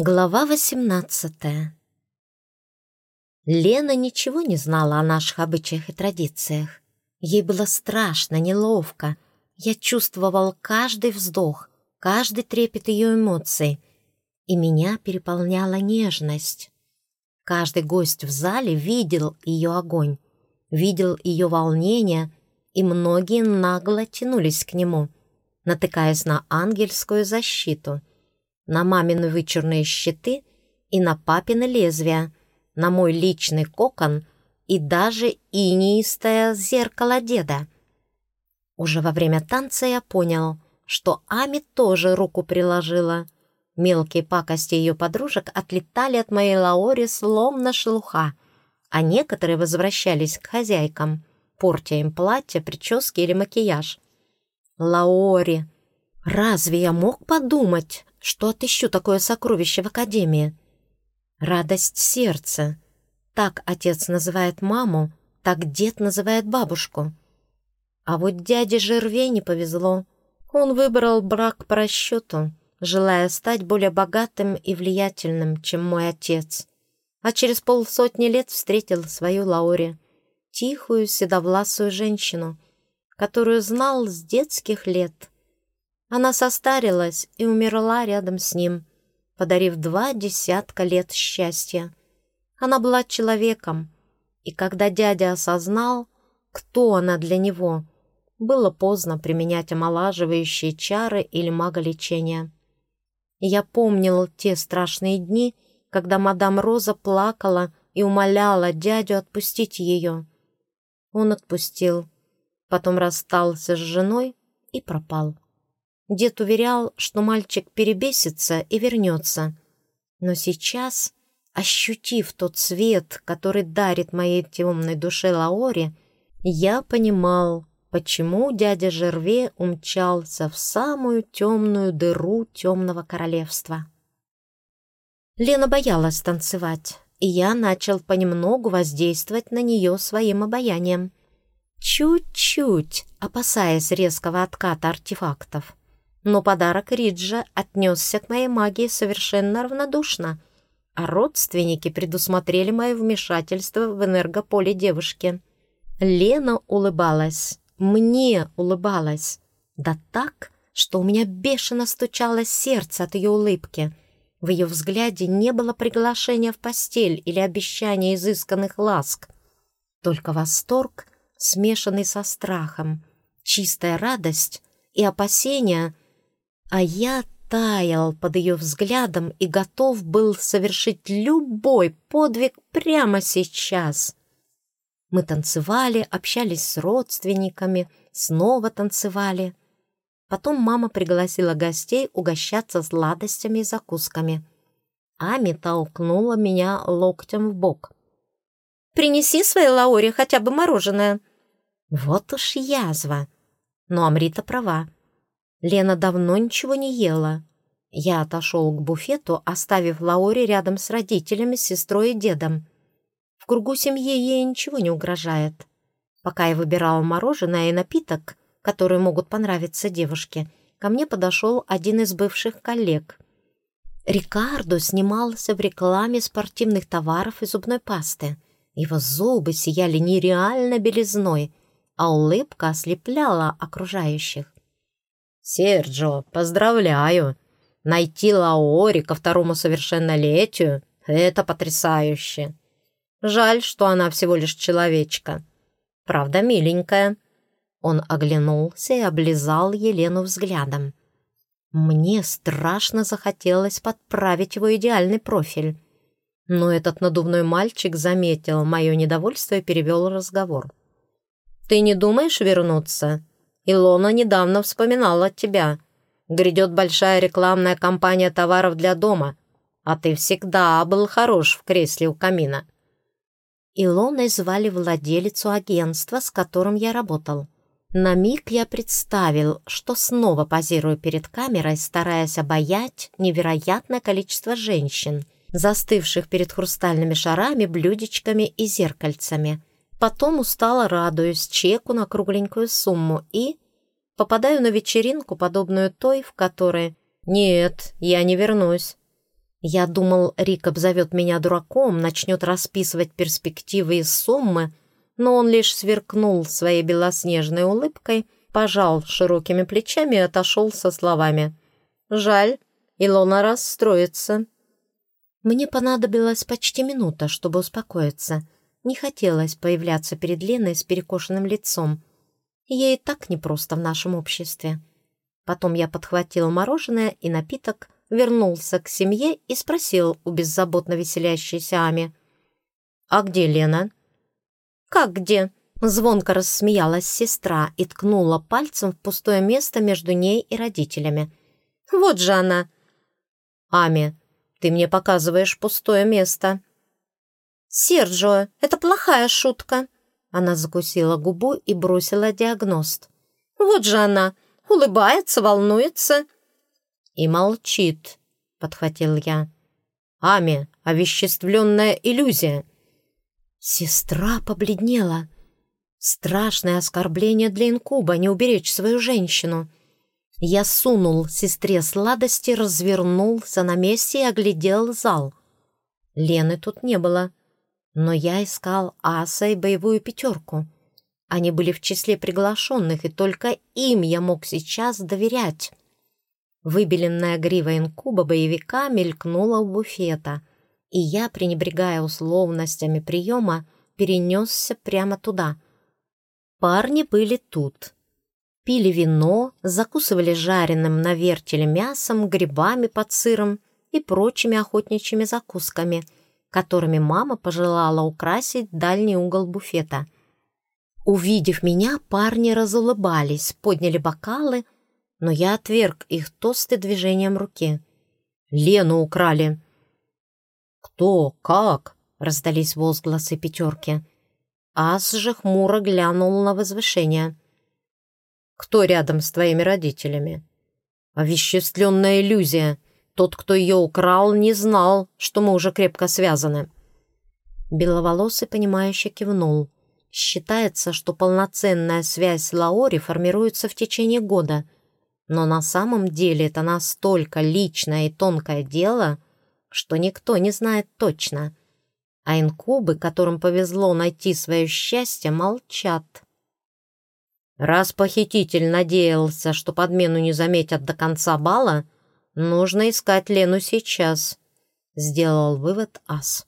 Глава восемнадцатая Лена ничего не знала о наших обычаях и традициях. Ей было страшно, неловко. Я чувствовал каждый вздох, каждый трепет ее эмоций, и меня переполняла нежность. Каждый гость в зале видел ее огонь, видел ее волнение, и многие нагло тянулись к нему, натыкаясь на ангельскую защиту — на мамины вычурные щиты и на папины лезвия, на мой личный кокон и даже инеистое зеркало деда. Уже во время танца я понял, что Ами тоже руку приложила. Мелкие пакости ее подружек отлетали от моей Лаори словно шелуха, а некоторые возвращались к хозяйкам, портя им платье, прически или макияж. Лаори! Разве я мог подумать, что отыщу такое сокровище в академии. Радость сердца. Так отец называет маму, так дед называет бабушку. А вот дяде Жерве не повезло. Он выбрал брак по расчету, желая стать более богатым и влиятельным, чем мой отец. А через полсотни лет встретил свою Лауре, тихую, седовласую женщину, которую знал с детских лет — она состарилась и умерла рядом с ним, подарив два десятка лет счастья. Она была человеком, и когда дядя осознал, кто она для него, было поздно применять омолаживающие чары или маголечение. Я помнил те страшные дни, когда мадам Роза плакала и умоляла дядю отпустить ее. Он отпустил, потом расстался с женой и пропал. Дед уверял, что мальчик перебесится и вернется. Но сейчас, ощутив тот свет, который дарит моей темной душе Лаори, я понимал, почему дядя Жерве умчался в самую темную дыру темного королевства. Лена боялась танцевать, и я начал понемногу воздействовать на нее своим обаянием. Чуть-чуть, опасаясь резкого отката артефактов но подарок Риджа отнесся к моей магии совершенно равнодушно, а родственники предусмотрели мое вмешательство в энергополе девушки. Лена улыбалась, мне улыбалась, да так, что у меня бешено стучало сердце от ее улыбки. В ее взгляде не было приглашения в постель или обещания изысканных ласк, только восторг, смешанный со страхом, чистая радость и опасения — а я таял под ее взглядом и готов был совершить любой подвиг прямо сейчас. Мы танцевали, общались с родственниками, снова танцевали. Потом мама пригласила гостей угощаться сладостями и закусками. Ами толкнула меня локтем в бок. «Принеси своей Лауре хотя бы мороженое». Вот уж язва. Но Амрита права. Лена давно ничего не ела. Я отошел к буфету, оставив Лауре рядом с родителями, сестрой и дедом. В кругу семьи ей ничего не угрожает. Пока я выбирал мороженое и напиток, которые могут понравиться девушке, ко мне подошел один из бывших коллег. Рикардо снимался в рекламе спортивных товаров и зубной пасты. Его зубы сияли нереально белизной, а улыбка ослепляла окружающих. «Серджо, поздравляю! Найти Лаори ко второму совершеннолетию — это потрясающе! Жаль, что она всего лишь человечка. Правда, миленькая». Он оглянулся и облизал Елену взглядом. Мне страшно захотелось подправить его идеальный профиль. Но этот надувной мальчик заметил мое недовольство и перевел разговор. «Ты не думаешь вернуться?» Илона недавно вспоминала тебя. Грядет большая рекламная кампания товаров для дома, а ты всегда был хорош в кресле у камина». Илоной звали владелицу агентства, с которым я работал. На миг я представил, что снова позирую перед камерой, стараясь обаять невероятное количество женщин, застывших перед хрустальными шарами, блюдечками и зеркальцами. Потом устало радуюсь чеку на кругленькую сумму и попадаю на вечеринку, подобную той, в которой «Нет, я не вернусь». Я думал, Рик обзовет меня дураком, начнет расписывать перспективы и суммы, но он лишь сверкнул своей белоснежной улыбкой, пожал широкими плечами и отошел со словами. «Жаль, Илона расстроится». Мне понадобилась почти минута, чтобы успокоиться. Не хотелось появляться перед Леной с перекошенным лицом. Ей и так непросто в нашем обществе. Потом я подхватил мороженое и напиток, вернулся к семье и спросил у беззаботно веселящейся Ами. «А где Лена?» «Как где?» Звонко рассмеялась сестра и ткнула пальцем в пустое место между ней и родителями. «Вот же она!» «Ами, ты мне показываешь пустое место». «Серджио, это плохая шутка!» Она закусила губу и бросила диагност. «Вот же она! Улыбается, волнуется!» «И молчит», — подхватил я. «Ами, овеществленная иллюзия!» Сестра побледнела. Страшное оскорбление для инкуба не уберечь свою женщину. Я сунул сестре сладости, развернулся на месте и оглядел зал. Лены тут не было, но я искал аса и боевую пятерку. Они были в числе приглашенных, и только им я мог сейчас доверять. Выбеленная грива инкуба боевика мелькнула у буфета, и я, пренебрегая условностями приема, перенесся прямо туда. Парни были тут. Пили вино, закусывали жареным на вертеле мясом, грибами под сыром и прочими охотничьими закусками, которыми мама пожелала украсить дальний угол буфета. Увидев меня, парни разулыбались, подняли бокалы, но я отверг их тосты движением руки. «Лену украли!» «Кто? Как?» — раздались возгласы пятерки. Ас же хмуро глянул на возвышение. «Кто рядом с твоими родителями?» «Овеществленная иллюзия. Тот, кто ее украл, не знал, что мы уже крепко связаны». Беловолосый, понимающе кивнул. Считается, что полноценная связь Лаори формируется в течение года, но на самом деле это настолько личное и тонкое дело, что никто не знает точно. А инкубы, которым повезло найти свое счастье, молчат. Раз похититель надеялся, что подмену не заметят до конца бала, нужно искать Лену сейчас, сделал вывод Ас.